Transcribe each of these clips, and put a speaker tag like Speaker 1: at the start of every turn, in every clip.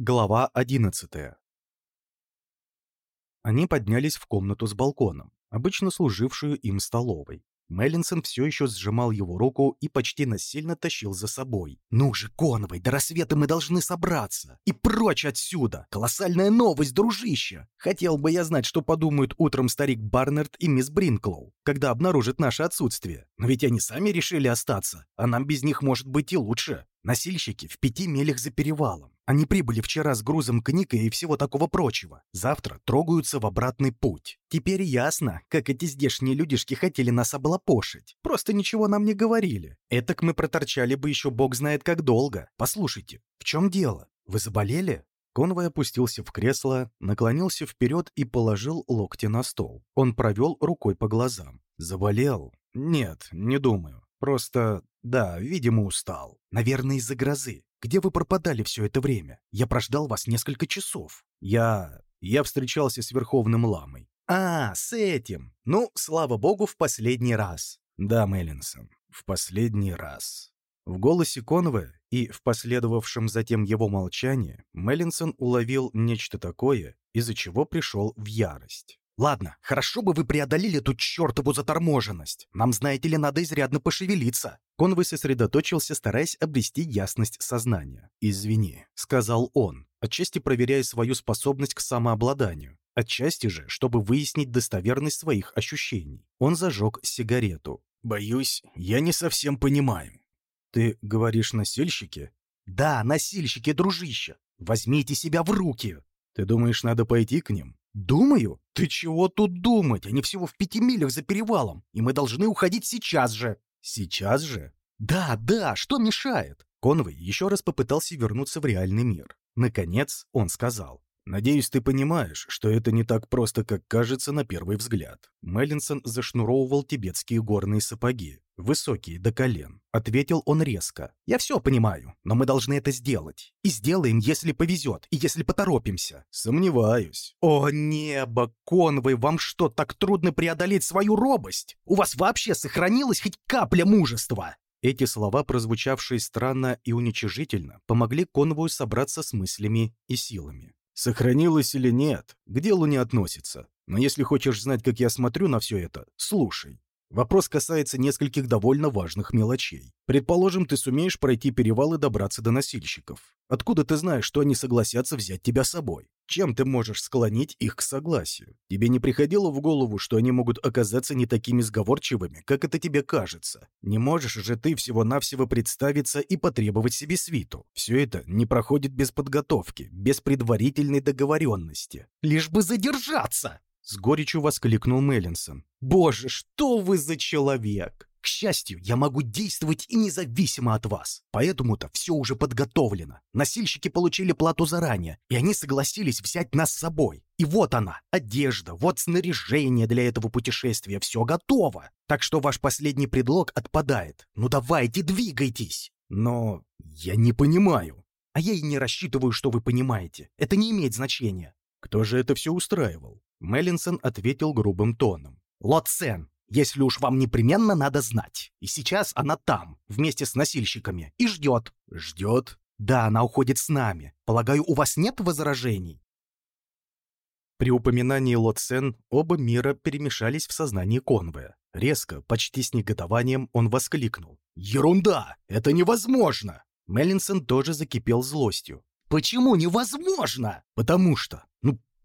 Speaker 1: Глава 11 Они поднялись в комнату с балконом, обычно служившую им столовой. Меллинсон все еще сжимал его руку и почти насильно тащил за собой. «Ну же, Коновой, до рассвета мы должны собраться! И прочь отсюда! Колоссальная новость, дружище! Хотел бы я знать, что подумают утром старик Барнард и мисс Бринклоу, когда обнаружат наше отсутствие. Но ведь они сами решили остаться, а нам без них может быть и лучше. Носильщики в пяти милях за перевалом. Они прибыли вчера с грузом книг и всего такого прочего. Завтра трогаются в обратный путь. Теперь ясно, как эти здешние людишки хотели нас облапошить. Просто ничего нам не говорили. Этак мы проторчали бы еще бог знает как долго. Послушайте, в чем дело? Вы заболели? Конвой опустился в кресло, наклонился вперед и положил локти на стол. Он провел рукой по глазам. Заболел? Нет, не думаю. Просто, да, видимо, устал. Наверное, из-за грозы. Где вы пропадали все это время? Я прождал вас несколько часов. Я... я встречался с Верховным Ламой. А, с этим. Ну, слава богу, в последний раз. Да, Меллинсон, в последний раз. В голосе Конве и в последовавшем затем его молчании Меллинсон уловил нечто такое, из-за чего пришел в ярость. «Ладно, хорошо бы вы преодолели эту чертову заторможенность. Нам, знаете ли, надо изрядно пошевелиться». Конвой сосредоточился, стараясь обрести ясность сознания. «Извини», — сказал он, отчасти проверяя свою способность к самообладанию, отчасти же, чтобы выяснить достоверность своих ощущений. Он зажег сигарету. «Боюсь, я не совсем понимаю». «Ты говоришь носильщики?» «Да, носильщики, дружище. Возьмите себя в руки». «Ты думаешь, надо пойти к ним?» «Думаю? Ты чего тут думать? Они всего в пяти милях за перевалом, и мы должны уходить сейчас же». «Сейчас же?» «Да, да, что мешает?» Конвой еще раз попытался вернуться в реальный мир. Наконец он сказал. «Надеюсь, ты понимаешь, что это не так просто, как кажется на первый взгляд». Меллинсон зашнуровывал тибетские горные сапоги, высокие до колен. Ответил он резко. «Я все понимаю, но мы должны это сделать. И сделаем, если повезет, и если поторопимся». «Сомневаюсь». «О, небо, Конвой, вам что, так трудно преодолеть свою робость? У вас вообще сохранилась хоть капля мужества?» Эти слова, прозвучавшие странно и уничижительно, помогли Конвою собраться с мыслями и силами. Сохранилось или нет, к делу не относится. Но если хочешь знать, как я смотрю на все это, слушай. Вопрос касается нескольких довольно важных мелочей. Предположим, ты сумеешь пройти перевал и добраться до носильщиков. Откуда ты знаешь, что они согласятся взять тебя с собой? Чем ты можешь склонить их к согласию? Тебе не приходило в голову, что они могут оказаться не такими сговорчивыми, как это тебе кажется? Не можешь же ты всего-навсего представиться и потребовать себе свиту. Все это не проходит без подготовки, без предварительной договоренности. Лишь бы задержаться! С горечью воскликнул Меллинсон. «Боже, что вы за человек!» К счастью, я могу действовать и независимо от вас. Поэтому-то все уже подготовлено. Носильщики получили плату заранее, и они согласились взять нас с собой. И вот она, одежда, вот снаряжение для этого путешествия, все готово. Так что ваш последний предлог отпадает. Ну давайте, двигайтесь. Но я не понимаю. А я и не рассчитываю, что вы понимаете. Это не имеет значения. Кто же это все устраивал? Меллинсон ответил грубым тоном. «Лоцен, если уж вам непременно надо знать. И сейчас она там, вместе с носильщиками, и ждет». «Ждет?» «Да, она уходит с нами. Полагаю, у вас нет возражений?» При упоминании Лоцен оба мира перемешались в сознании Конвоя. Резко, почти с негодованием, он воскликнул. «Ерунда! Это невозможно!» Меллинсон тоже закипел злостью. «Почему невозможно?» «Потому что,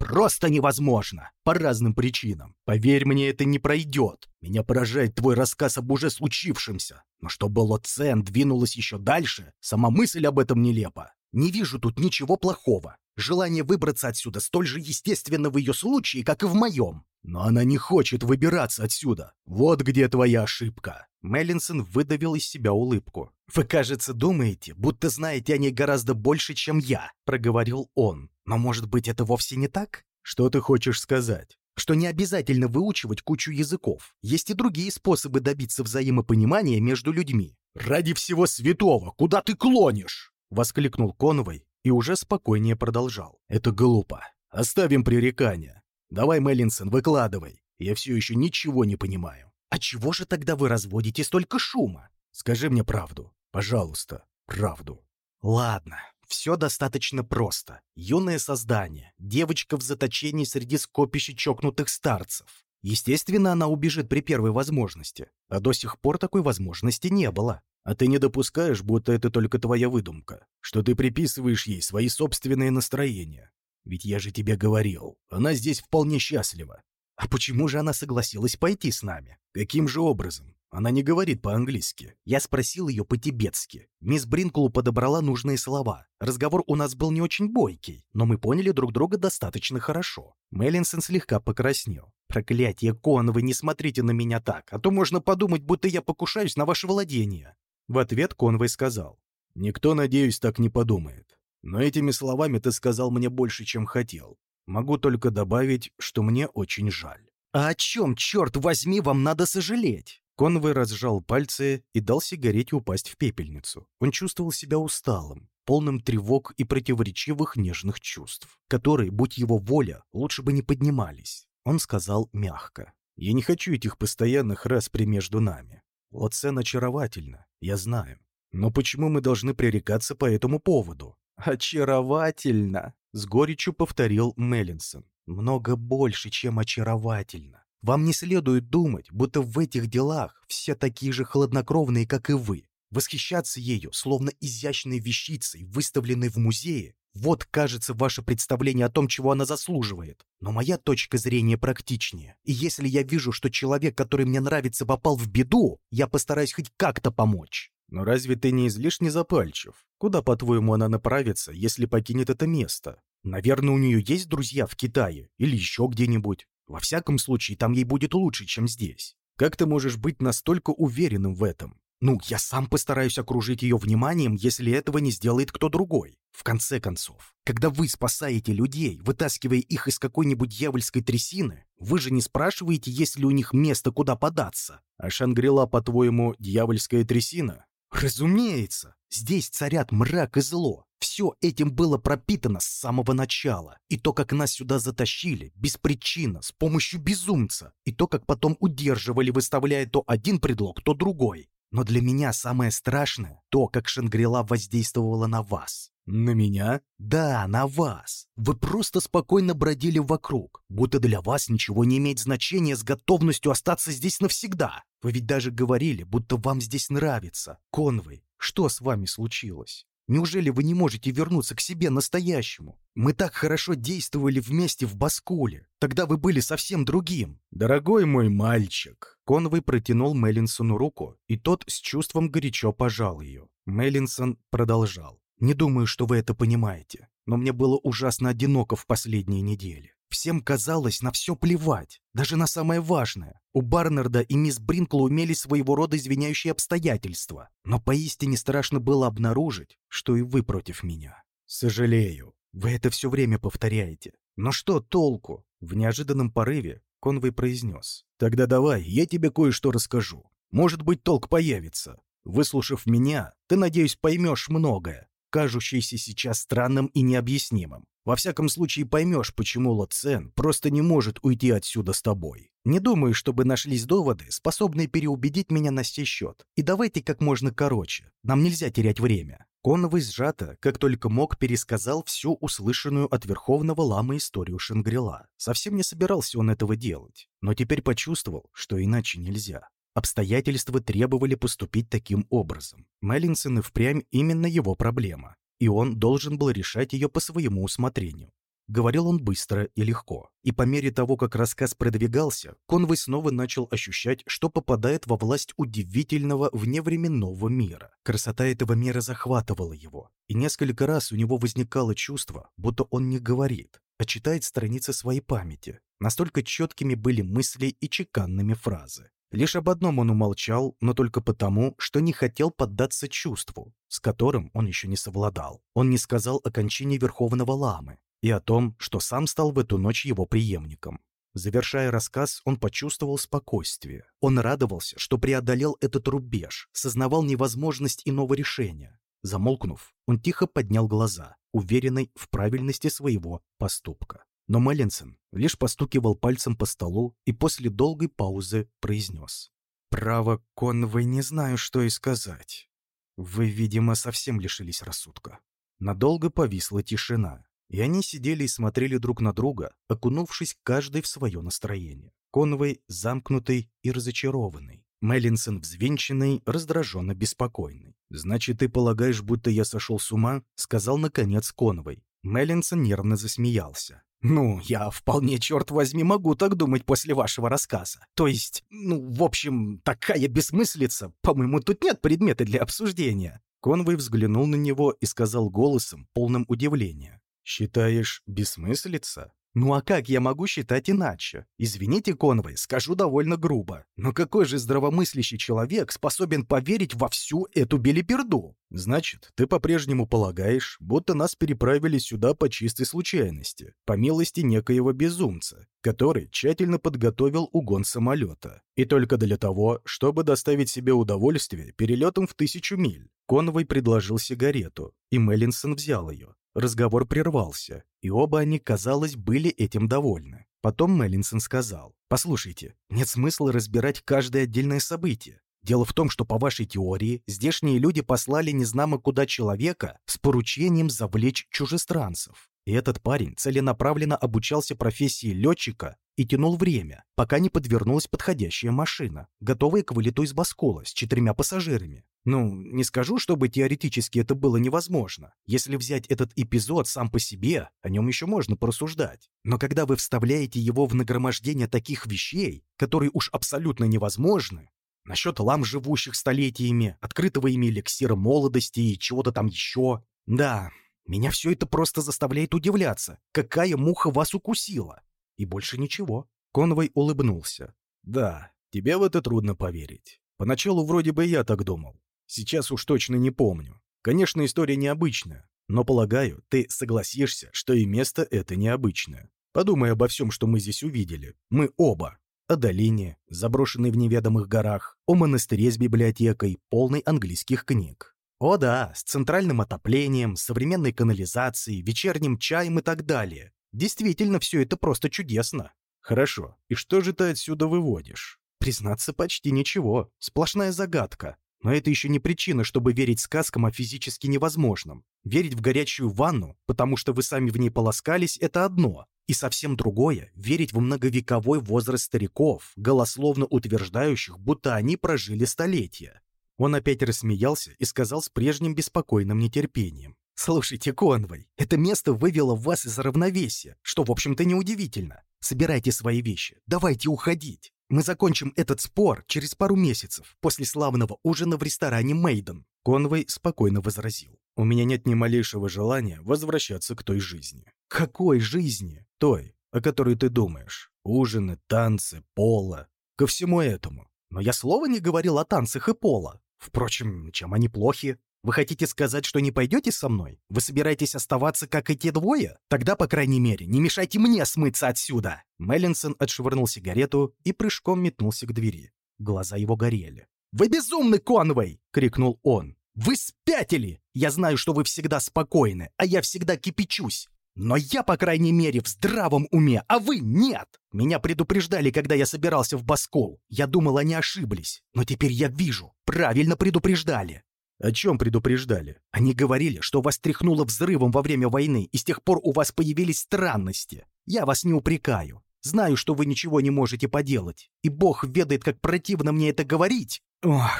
Speaker 1: просто невозможно. По разным причинам. Поверь мне, это не пройдет. Меня поражает твой рассказ об уже случившемся. Но чтобы Лоцен двинулась еще дальше, сама мысль об этом нелепа. Не вижу тут ничего плохого. Желание выбраться отсюда столь же естественно в ее случае, как и в моем. Но она не хочет выбираться отсюда. Вот где твоя ошибка. Меллинсон выдавил из себя улыбку. «Вы, кажется, думаете, будто знаете о ней гораздо больше, чем я», — проговорил он. «Но, может быть, это вовсе не так?» «Что ты хочешь сказать?» «Что не обязательно выучивать кучу языков. Есть и другие способы добиться взаимопонимания между людьми». «Ради всего святого, куда ты клонишь?» — воскликнул Конвой и уже спокойнее продолжал. «Это глупо. Оставим пререкания. Давай, Меллинсон, выкладывай. Я все еще ничего не понимаю». «А чего же тогда вы разводите столько шума?» «Скажи мне правду. Пожалуйста, правду». «Ладно, Все достаточно просто. Юное создание, девочка в заточении среди скопища чокнутых старцев. Естественно, она убежит при первой возможности, а до сих пор такой возможности не было. А ты не допускаешь, будто это только твоя выдумка, что ты приписываешь ей свои собственные настроения. Ведь я же тебе говорил, она здесь вполне счастлива. А почему же она согласилась пойти с нами? Каким же образом? Она не говорит по-английски. Я спросил ее по-тибетски. Мисс Бринклу подобрала нужные слова. Разговор у нас был не очень бойкий, но мы поняли друг друга достаточно хорошо. Меллинсон слегка покраснел. «Проклятие, Конвы, не смотрите на меня так, а то можно подумать, будто я покушаюсь на ваше владение». В ответ Конвой сказал. «Никто, надеюсь, так не подумает. Но этими словами ты сказал мне больше, чем хотел. Могу только добавить, что мне очень жаль». «А о чем, черт возьми, вам надо сожалеть?» Конвой разжал пальцы и дал сигарете упасть в пепельницу. Он чувствовал себя усталым, полным тревог и противоречивых нежных чувств, которые, будь его воля, лучше бы не поднимались. Он сказал мягко. «Я не хочу этих постоянных распри между нами. Лоцен очаровательно, я знаю. Но почему мы должны пререкаться по этому поводу?» «Очаровательно!» — с горечью повторил Меллинсон. «Много больше, чем очаровательно. Вам не следует думать, будто в этих делах все такие же хладнокровные, как и вы. Восхищаться ею, словно изящной вещицей, выставленной в музее, вот, кажется, ваше представление о том, чего она заслуживает. Но моя точка зрения практичнее. И если я вижу, что человек, который мне нравится, попал в беду, я постараюсь хоть как-то помочь. Но разве ты не излишне запальчив? Куда, по-твоему, она направится, если покинет это место? Наверное, у нее есть друзья в Китае или еще где-нибудь. Во всяком случае, там ей будет лучше, чем здесь. Как ты можешь быть настолько уверенным в этом? Ну, я сам постараюсь окружить ее вниманием, если этого не сделает кто другой. В конце концов, когда вы спасаете людей, вытаскивая их из какой-нибудь дьявольской трясины, вы же не спрашиваете, есть ли у них место, куда податься. А Шангрила, по-твоему, дьявольская трясина? Разумеется, здесь царят мрак и зло. Все этим было пропитано с самого начала. И то, как нас сюда затащили, без причины, с помощью безумца. И то, как потом удерживали, выставляя то один предлог, то другой. Но для меня самое страшное — то, как Шангрила воздействовала на вас. «На меня?» «Да, на вас. Вы просто спокойно бродили вокруг, будто для вас ничего не имеет значения с готовностью остаться здесь навсегда. Вы ведь даже говорили, будто вам здесь нравится. Конвой, что с вами случилось? Неужели вы не можете вернуться к себе настоящему? Мы так хорошо действовали вместе в Баскуле. Тогда вы были совсем другим. Дорогой мой мальчик. Конвой протянул Меллинсону руку, и тот с чувством горячо пожал ее. Меллинсон продолжал. Не думаю, что вы это понимаете, но мне было ужасно одиноко в последние недели. Всем казалось на все плевать, даже на самое важное. У Барнарда и мисс Бринкл умели своего рода извиняющие обстоятельства. Но поистине страшно было обнаружить, что и вы против меня. Сожалею, вы это все время повторяете. Но что толку? В неожиданном порыве Конвей произнес. Тогда давай, я тебе кое-что расскажу. Может быть, толк появится. Выслушав меня, ты, надеюсь, поймешь многое кажущийся сейчас странным и необъяснимым. Во всяком случае поймешь, почему Лоцен просто не может уйти отсюда с тобой. Не думаю, чтобы нашлись доводы, способные переубедить меня на сей счет. И давайте как можно короче. Нам нельзя терять время. Коновый сжато, как только мог, пересказал всю услышанную от Верховного Ламы историю Шангрила. Совсем не собирался он этого делать, но теперь почувствовал, что иначе нельзя. Обстоятельства требовали поступить таким образом. Меллинсон и впрямь именно его проблема, и он должен был решать ее по своему усмотрению. Говорил он быстро и легко, и по мере того, как рассказ продвигался, Конвой снова начал ощущать, что попадает во власть удивительного вневременного мира. Красота этого мира захватывала его, и несколько раз у него возникало чувство, будто он не говорит, а читает страницы своей памяти. Настолько четкими были мысли и чеканными фразы. Лишь об одном он умолчал, но только потому, что не хотел поддаться чувству, с которым он еще не совладал. Он не сказал о кончине Верховного Ламы и о том, что сам стал в эту ночь его преемником. Завершая рассказ, он почувствовал спокойствие. Он радовался, что преодолел этот рубеж, сознавал невозможность иного решения. Замолкнув, он тихо поднял глаза, уверенный в правильности своего поступка. Но Меллинсон лишь постукивал пальцем по столу и после долгой паузы произнес. «Право, Конвой, не знаю, что и сказать. Вы, видимо, совсем лишились рассудка. Надолго повисла тишина, и они сидели и смотрели друг на друга, окунувшись каждый в свое настроение. Конвой замкнутый и разочарованный. Меллинсон взвинченный, раздраженно беспокойный. «Значит, ты полагаешь, будто я сошел с ума?» — сказал, наконец, Конвой. Меллинсон нервно засмеялся. «Ну, я вполне, черт возьми, могу так думать после вашего рассказа. То есть, ну, в общем, такая бессмыслица. По-моему, тут нет предмета для обсуждения». Конвой взглянул на него и сказал голосом, полным удивления. «Считаешь, бессмыслица?» Ну а как я могу считать иначе? Извините, Конвой, скажу довольно грубо. Но какой же здравомыслящий человек способен поверить во всю эту белиперду? Значит, ты по-прежнему полагаешь, будто нас переправили сюда по чистой случайности, по милости некоего безумца, который тщательно подготовил угон самолета. И только для того, чтобы доставить себе удовольствие перелетом в тысячу миль. Конвой предложил сигарету, и Меллинсон взял ее. Разговор прервался, и оба они, казалось, были этим довольны. Потом Меллинсон сказал, «Послушайте, нет смысла разбирать каждое отдельное событие. Дело в том, что по вашей теории здешние люди послали незнамо куда человека с поручением завлечь чужестранцев. И этот парень целенаправленно обучался профессии летчика и тянул время, пока не подвернулась подходящая машина, готовая к вылету из Баскола с четырьмя пассажирами. Ну, не скажу, чтобы теоретически это было невозможно. Если взять этот эпизод сам по себе, о нем еще можно порассуждать. Но когда вы вставляете его в нагромождение таких вещей, которые уж абсолютно невозможны, насчет лам, живущих столетиями, открытого ими эликсира молодости и чего-то там еще, да, меня все это просто заставляет удивляться, какая муха вас укусила. И больше ничего. Конвой улыбнулся. Да, тебе в это трудно поверить. Поначалу вроде бы я так думал. Сейчас уж точно не помню. Конечно, история необычная, но, полагаю, ты согласишься, что и место это необычное. Подумай обо всем, что мы здесь увидели. Мы оба. О долине, заброшенной в неведомых горах, о монастыре с библиотекой, полной английских книг. О да, с центральным отоплением, современной канализацией, вечерним чаем и так далее. Действительно, все это просто чудесно. Хорошо, и что же ты отсюда выводишь? Признаться, почти ничего. Сплошная загадка. Но это еще не причина, чтобы верить сказкам о физически невозможном. Верить в горячую ванну, потому что вы сами в ней полоскались, это одно. И совсем другое – верить в многовековой возраст стариков, голословно утверждающих, будто они прожили столетия. Он опять рассмеялся и сказал с прежним беспокойным нетерпением. «Слушайте, Конвой, это место вывело вас из равновесия, что, в общем-то, неудивительно. Собирайте свои вещи, давайте уходить. Мы закончим этот спор через пару месяцев, после славного ужина в ресторане Мейден». Конвой спокойно возразил. «У меня нет ни малейшего желания возвращаться к той жизни». «Какой жизни?» «Той, о которой ты думаешь. Ужины, танцы, пола. Ко всему этому. Но я слова не говорил о танцах и пола. Впрочем, чем они плохи? Вы хотите сказать, что не пойдете со мной? Вы собираетесь оставаться, как и те двое? Тогда, по крайней мере, не мешайте мне смыться отсюда!» Меллинсон отшвырнул сигарету и прыжком метнулся к двери. Глаза его горели. «Вы безумный, Конвей!» — крикнул он. «Вы спятили! Я знаю, что вы всегда спокойны, а я всегда кипячусь. Но я, по крайней мере, в здравом уме, а вы нет. Меня предупреждали, когда я собирался в Баскол. Я думал, они ошиблись. Но теперь я вижу. Правильно предупреждали. О чем предупреждали? Они говорили, что вас тряхнуло взрывом во время войны, и с тех пор у вас появились странности. Я вас не упрекаю. Знаю, что вы ничего не можете поделать. И Бог ведает, как противно мне это говорить. Ох,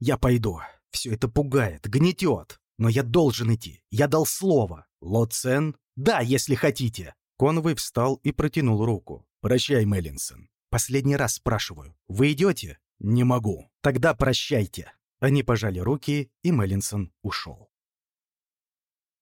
Speaker 1: я пойду. Все это пугает, гнетет. Но я должен идти. Я дал слово. Лоцен «Да, если хотите». Конвой встал и протянул руку. «Прощай, Меллинсон. Последний раз спрашиваю. Вы идете?» «Не могу». «Тогда прощайте». Они пожали руки, и Меллинсон ушел.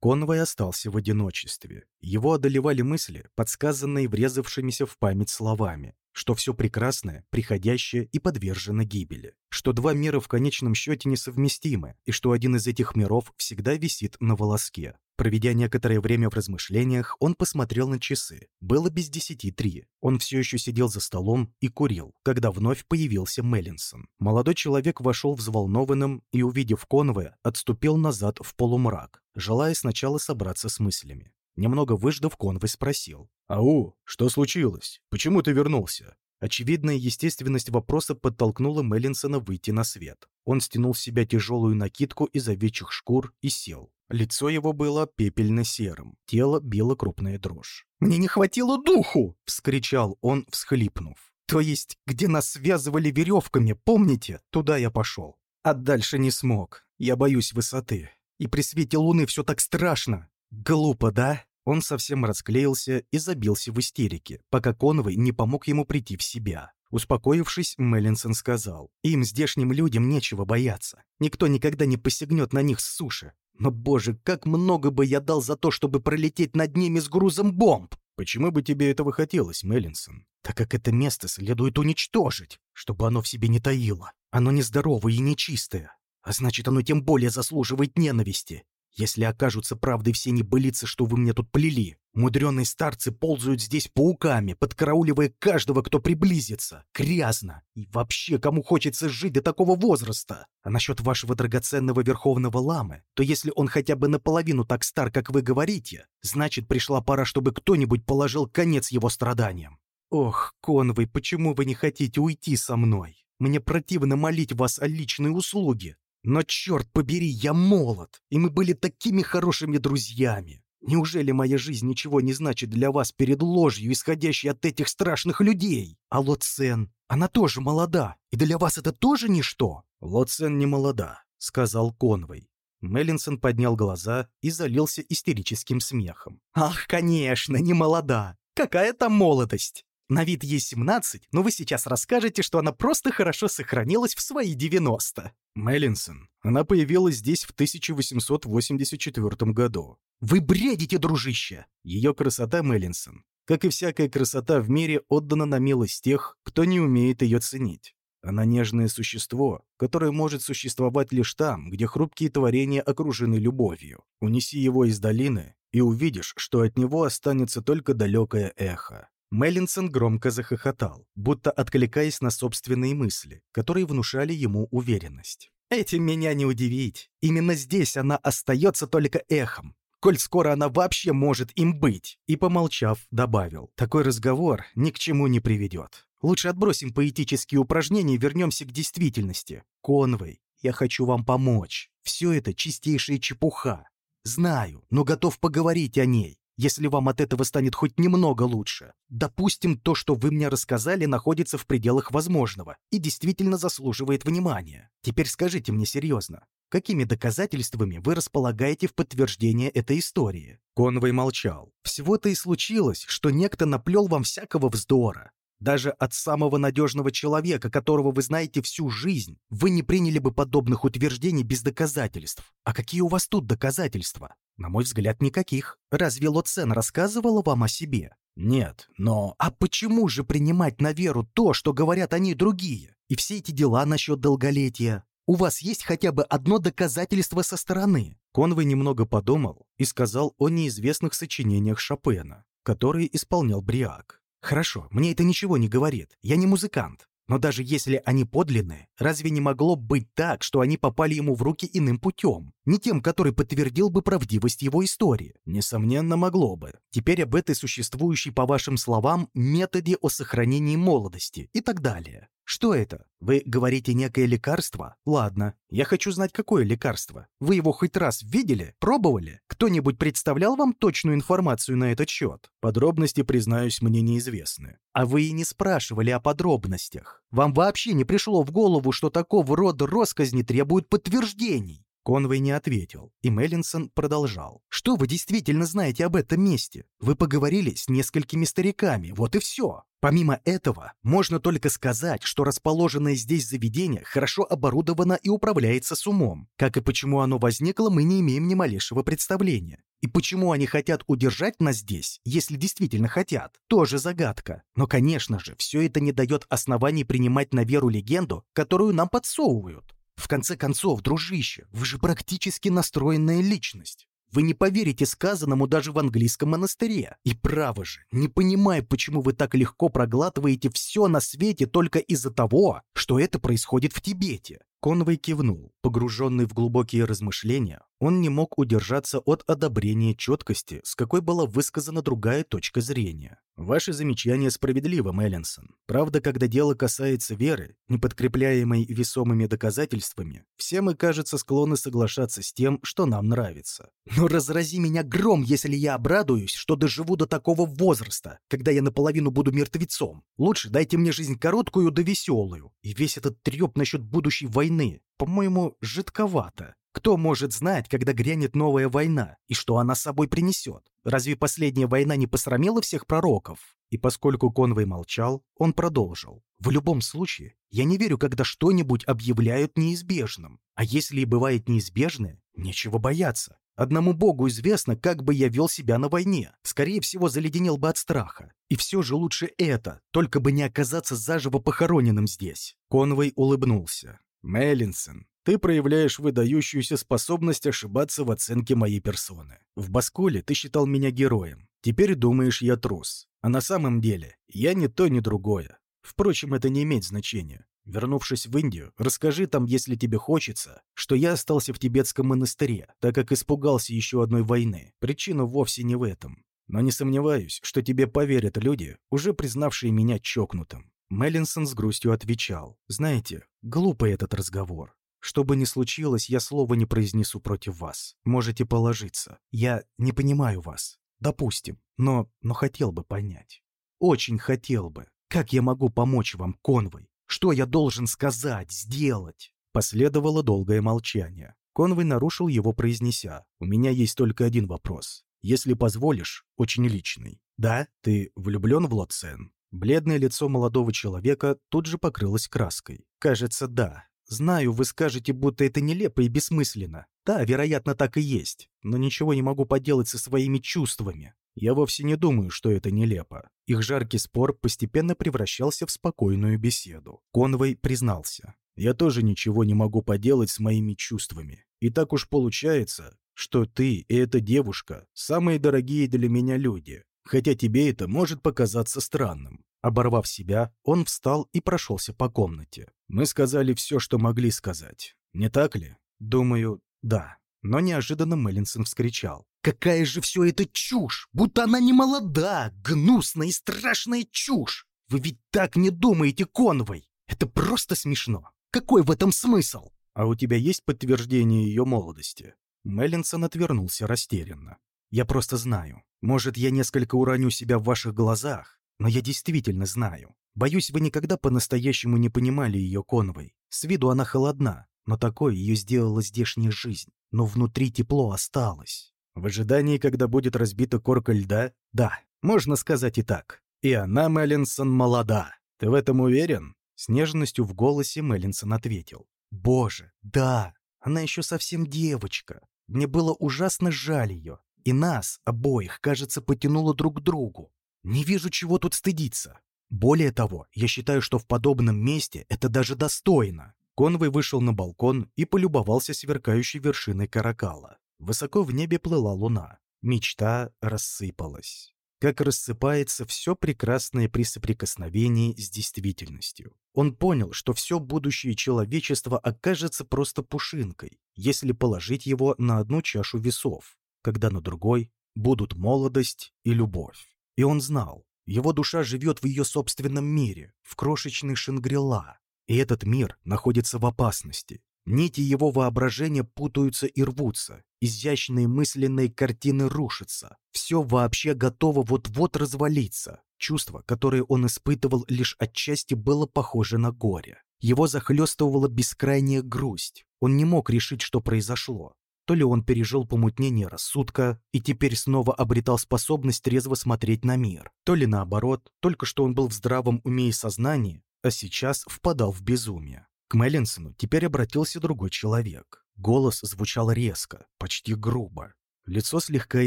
Speaker 1: Конвой остался в одиночестве. Его одолевали мысли, подсказанные врезавшимися в память словами что все прекрасное, приходящее и подвержено гибели, что два мира в конечном счете несовместимы, и что один из этих миров всегда висит на волоске. Проведя некоторое время в размышлениях, он посмотрел на часы. Было без десяти три. Он все еще сидел за столом и курил, когда вновь появился Меллинсон. Молодой человек вошел взволнованным и, увидев Конвоя, отступил назад в полумрак, желая сначала собраться с мыслями. Немного выждав, Конвой спросил. «Ау, что случилось? Почему ты вернулся?» Очевидная естественность вопроса подтолкнула Меллинсона выйти на свет. Он стянул с себя тяжелую накидку из овечьих шкур и сел. Лицо его было пепельно-серым, тело било крупная дрожь. «Мне не хватило духу!» — вскричал он, всхлипнув. «То есть, где нас связывали веревками, помните? Туда я пошел. А дальше не смог. Я боюсь высоты. И при свете луны все так страшно. Глупо, да?» Он совсем расклеился и забился в истерике, пока Конвой не помог ему прийти в себя. Успокоившись, Меллинсон сказал, «Им, здешним людям, нечего бояться. Никто никогда не посягнет на них с суши. Но, боже, как много бы я дал за то, чтобы пролететь над ними с грузом бомб!» «Почему бы тебе этого хотелось, Меллинсон?» «Так как это место следует уничтожить, чтобы оно в себе не таило. Оно нездоровое и нечистое. А значит, оно тем более заслуживает ненависти. Если окажутся правдой все небылицы, что вы мне тут плели, мудреные старцы ползают здесь пауками, подкарауливая каждого, кто приблизится. Грязно. И вообще, кому хочется жить до такого возраста? А насчет вашего драгоценного верховного ламы, то если он хотя бы наполовину так стар, как вы говорите, значит, пришла пора, чтобы кто-нибудь положил конец его страданиям. Ох, Конвой, почему вы не хотите уйти со мной? Мне противно молить вас о личной услуге. Но, черт побери, я молод, и мы были такими хорошими друзьями. Неужели моя жизнь ничего не значит для вас перед ложью, исходящей от этих страшных людей? А Лоцен, она тоже молода, и для вас это тоже ничто?» «Лоцен не молода», — сказал Конвой. Меллинсон поднял глаза и залился истерическим смехом. «Ах, конечно, не молода! Какая там молодость! На вид ей 17, но вы сейчас расскажете, что она просто хорошо сохранилась в свои 90. Меллинсон. Она появилась здесь в 1884 году. Вы бредите, дружище! Ее красота, Меллинсон, как и всякая красота в мире, отдана на милость тех, кто не умеет ее ценить. Она нежное существо, которое может существовать лишь там, где хрупкие творения окружены любовью. Унеси его из долины, и увидишь, что от него останется только далекое эхо. Меллинсон громко захохотал, будто откликаясь на собственные мысли, которые внушали ему уверенность. «Этим меня не удивить. Именно здесь она остается только эхом. Коль скоро она вообще может им быть!» И, помолчав, добавил. «Такой разговор ни к чему не приведет. Лучше отбросим поэтические упражнения и вернемся к действительности. Конвей, я хочу вам помочь. Все это чистейшая чепуха. Знаю, но готов поговорить о ней если вам от этого станет хоть немного лучше. Допустим, то, что вы мне рассказали, находится в пределах возможного и действительно заслуживает внимания. Теперь скажите мне серьезно, какими доказательствами вы располагаете в подтверждение этой истории?» Конвой молчал. «Всего-то и случилось, что некто наплел вам всякого вздора. Даже от самого надежного человека, которого вы знаете всю жизнь, вы не приняли бы подобных утверждений без доказательств. А какие у вас тут доказательства? На мой взгляд, никаких. Разве Лоцен рассказывала вам о себе? Нет, но... А почему же принимать на веру то, что говорят они другие? И все эти дела насчет долголетия? У вас есть хотя бы одно доказательство со стороны?» Конвой немного подумал и сказал о неизвестных сочинениях Шопена, которые исполнял Бриак. Хорошо, мне это ничего не говорит, я не музыкант. Но даже если они подлинные, разве не могло быть так, что они попали ему в руки иным путем? Не тем, который подтвердил бы правдивость его истории? Несомненно, могло бы. Теперь об этой существующей, по вашим словам, методе о сохранении молодости и так далее. Что это? Вы говорите некое лекарство? Ладно, я хочу знать, какое лекарство. Вы его хоть раз видели? Пробовали? Кто-нибудь представлял вам точную информацию на этот счет? Подробности, признаюсь, мне неизвестны. А вы и не спрашивали о подробностях. Вам вообще не пришло в голову, что такого рода росказни требуют подтверждений? Конвей не ответил, и Меллинсон продолжал. «Что вы действительно знаете об этом месте? Вы поговорили с несколькими стариками, вот и все. Помимо этого, можно только сказать, что расположенное здесь заведение хорошо оборудовано и управляется с умом. Как и почему оно возникло, мы не имеем ни малейшего представления. И почему они хотят удержать нас здесь, если действительно хотят, тоже загадка. Но, конечно же, все это не дает оснований принимать на веру легенду, которую нам подсовывают. В конце концов, дружище, вы же практически настроенная личность. Вы не поверите сказанному даже в английском монастыре. И право же, не понимаю, почему вы так легко проглатываете все на свете только из-за того, что это происходит в Тибете. Конвой кивнул. Погруженный в глубокие размышления, он не мог удержаться от одобрения четкости, с какой была высказана другая точка зрения. Ваше замечание справедливо, Меллинсон. Правда, когда дело касается веры, не подкрепляемой весомыми доказательствами, все мы, кажется, склонны соглашаться с тем, что нам нравится. Но разрази меня гром, если я обрадуюсь, что доживу до такого возраста, когда я наполовину буду мертвецом. Лучше дайте мне жизнь короткую да веселую. И весь этот треп насчет будущей войны, по-моему, жидковато. Кто может знать, когда грянет новая война и что она собой принесет? Разве последняя война не посрамила всех пророков? И поскольку Конвей молчал, он продолжил. В любом случае, я не верю, когда что-нибудь объявляют неизбежным. А если и бывает неизбежное, нечего бояться. Одному богу известно, как бы я вел себя на войне. Скорее всего, заледенел бы от страха. И все же лучше это, только бы не оказаться заживо похороненным здесь. Конвей улыбнулся. Меллинсон, ты проявляешь выдающуюся способность ошибаться в оценке моей персоны. В Баскуле ты считал меня героем. Теперь думаешь, я трус. А на самом деле, я ни то, ни другое. Впрочем, это не имеет значения. Вернувшись в Индию, расскажи там, если тебе хочется, что я остался в тибетском монастыре, так как испугался еще одной войны. Причина вовсе не в этом. Но не сомневаюсь, что тебе поверят люди, уже признавшие меня чокнутым. Меллинсон с грустью отвечал. «Знаете, глупый этот разговор. Что бы ни случилось, я слова не произнесу против вас. Можете положиться. Я не понимаю вас. Допустим. Но, но хотел бы понять. Очень хотел бы. Как я могу помочь вам, Конвой? Что я должен сказать, сделать?» Последовало долгое молчание. Конвой нарушил его, произнеся. «У меня есть только один вопрос. Если позволишь, очень личный. Да, ты влюблен в Лоцен?» Бледное лицо молодого человека тут же покрылось краской. «Кажется, да. Знаю, вы скажете, будто это нелепо и бессмысленно. Да, вероятно, так и есть. Но ничего не могу поделать со своими чувствами. Я вовсе не думаю, что это нелепо». Их жаркий спор постепенно превращался в спокойную беседу. Конвой признался. «Я тоже ничего не могу поделать с моими чувствами. И так уж получается, что ты и эта девушка – самые дорогие для меня люди хотя тебе это может показаться странным. Оборвав себя, он встал и прошелся по комнате. Мы сказали все, что могли сказать. Не так ли? Думаю, да. Но неожиданно Меллинсон вскричал. «Какая же все это чушь! Будто она не молода! Гнусная и страшная чушь! Вы ведь так не думаете, Конвой! Это просто смешно! Какой в этом смысл?» «А у тебя есть подтверждение ее молодости?» Меллинсон отвернулся растерянно. «Я просто знаю. Может, я несколько уроню себя в ваших глазах, но я действительно знаю. Боюсь, вы никогда по-настоящему не понимали ее Конвой. С виду она холодна, но такой ее сделала здешняя жизнь. Но внутри тепло осталось. В ожидании, когда будет разбита корка льда? Да, можно сказать и так. И она, Меллинсон, молода. Ты в этом уверен? С нежностью в голосе Меллинсон ответил. Боже, да, она еще совсем девочка. Мне было ужасно жаль ее. И нас, обоих, кажется, потянуло друг к другу. Не вижу, чего тут стыдиться. Более того, я считаю, что в подобном месте это даже достойно. Конвой вышел на балкон и полюбовался сверкающей вершиной каракала. Высоко в небе плыла луна. Мечта рассыпалась. Как рассыпается все прекрасное при соприкосновении с действительностью. Он понял, что все будущее человечества окажется просто пушинкой, если положить его на одну чашу весов когда на другой будут молодость и любовь. И он знал, его душа живет в ее собственном мире, в крошечной Шангрила, и этот мир находится в опасности. Нити его воображения путаются и рвутся, изящные мысленные картины рушатся. Все вообще готово вот-вот развалиться. Чувство, которое он испытывал лишь отчасти, было похоже на горе. Его захлестывала бескрайняя грусть. Он не мог решить, что произошло. То ли он пережил помутнение рассудка и теперь снова обретал способность трезво смотреть на мир, то ли наоборот, только что он был в здравом уме и сознании, а сейчас впадал в безумие. К Меллинсону теперь обратился другой человек. Голос звучал резко, почти грубо. Лицо слегка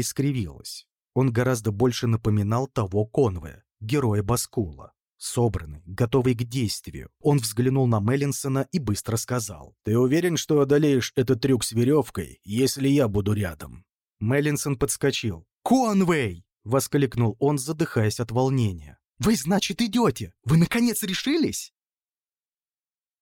Speaker 1: искривилось. Он гораздо больше напоминал того Конвея, героя Баскула собранный, готовый к действию. Он взглянул на Меллинсона и быстро сказал. «Ты уверен, что одолеешь этот трюк с веревкой, если я буду рядом?» Меллинсон подскочил. «Конвей!» — воскликнул он, задыхаясь от волнения. «Вы, значит, идете? Вы, наконец, решились?»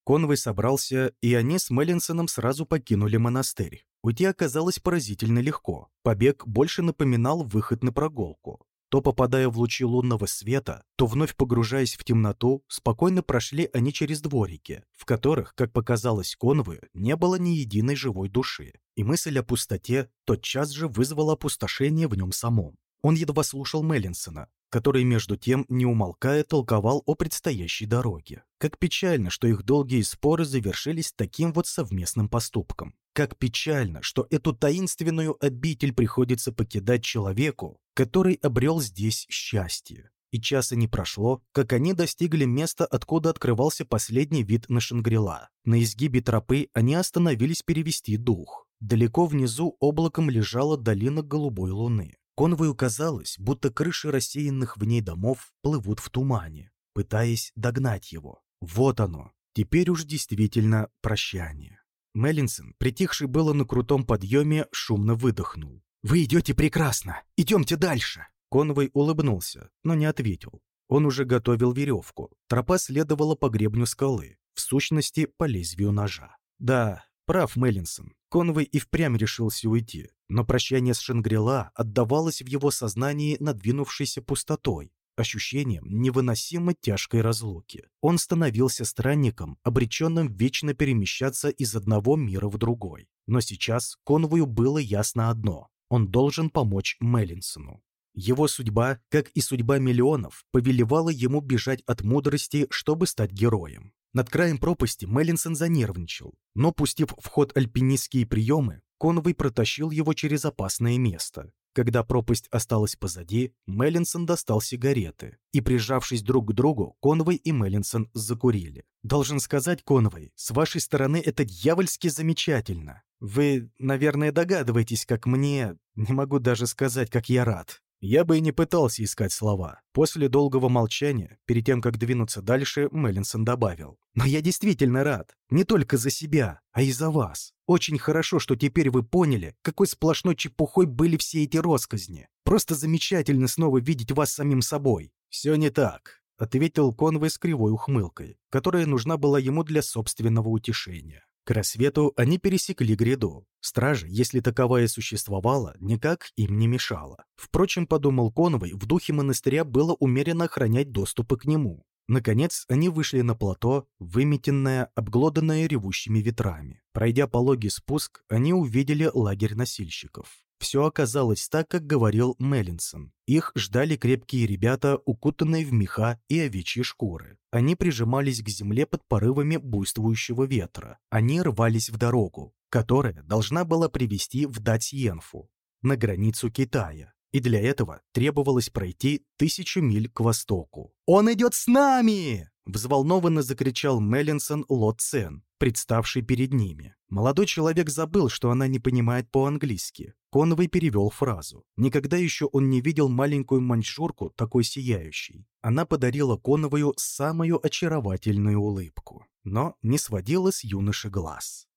Speaker 1: Конвой собрался, и они с Меллинсоном сразу покинули монастырь. Уйти оказалось поразительно легко. Побег больше напоминал выход на прогулку. То попадая в лучи лунного света, то вновь погружаясь в темноту, спокойно прошли они через дворики, в которых, как показалось конвою, не было ни единой живой души. И мысль о пустоте тотчас же вызвала опустошение в нем самом. Он едва слушал Меллинсона, который, между тем, не умолкая, толковал о предстоящей дороге. Как печально, что их долгие споры завершились таким вот совместным поступком. Как печально, что эту таинственную обитель приходится покидать человеку, который обрел здесь счастье. И часа не прошло, как они достигли места, откуда открывался последний вид на Шангрила. На изгибе тропы они остановились перевести дух. Далеко внизу облаком лежала долина голубой луны. Конвою казалось, будто крыши рассеянных в ней домов плывут в тумане, пытаясь догнать его. Вот оно, теперь уж действительно прощание. Меллинсон, притихший было на крутом подъеме, шумно выдохнул. «Вы идете прекрасно! Идемте дальше!» Конвой улыбнулся, но не ответил. Он уже готовил веревку. Тропа следовала по гребню скалы, в сущности, по лезвию ножа. Да, прав Меллинсон. Конвой и впрямь решился уйти, но прощание с Шангрила отдавалось в его сознании надвинувшейся пустотой, ощущением невыносимо тяжкой разлуки. Он становился странником, обреченным вечно перемещаться из одного мира в другой. Но сейчас Конвою было ясно одно – он должен помочь Меллинсону. Его судьба, как и судьба миллионов, повелевала ему бежать от мудрости, чтобы стать героем. Над краем пропасти Меллинсон занервничал, но, пустив в ход альпинистские приемы, Конвой протащил его через опасное место. Когда пропасть осталась позади, Меллинсон достал сигареты, и, прижавшись друг к другу, Конвой и Меллинсон закурили. «Должен сказать, Конвой, с вашей стороны это дьявольски замечательно. Вы, наверное, догадываетесь, как мне... Не могу даже сказать, как я рад. Я бы и не пытался искать слова. После долгого молчания, перед тем, как двинуться дальше, Меллинсон добавил. «Но я действительно рад. Не только за себя, а и за вас. Очень хорошо, что теперь вы поняли, какой сплошной чепухой были все эти росказни. Просто замечательно снова видеть вас самим собой». «Все не так», — ответил Конвой с кривой ухмылкой, которая нужна была ему для собственного утешения. К рассвету они пересекли гряду. Стража, если таковая существовала, никак им не мешала. Впрочем, подумал Коновой, в духе монастыря было умеренно охранять доступы к нему. Наконец, они вышли на плато, выметенное, обглоданное ревущими ветрами. Пройдя пологий спуск, они увидели лагерь носильщиков. Все оказалось так, как говорил Меллинсон. Их ждали крепкие ребята, укутанные в меха и овечьи шкуры. Они прижимались к земле под порывами буйствующего ветра. Они рвались в дорогу, которая должна была привести в Датьенфу, на границу Китая. И для этого требовалось пройти тысячу миль к востоку. «Он идет с нами!» Взволнованно закричал Меллинсон Ло Цен, представший перед ними. Молодой человек забыл, что она не понимает по-английски. Коновый перевел фразу. Никогда еще он не видел маленькую маньчжурку такой сияющей. Она подарила Коновую самую очаровательную улыбку, но не сводила с юноши глаз.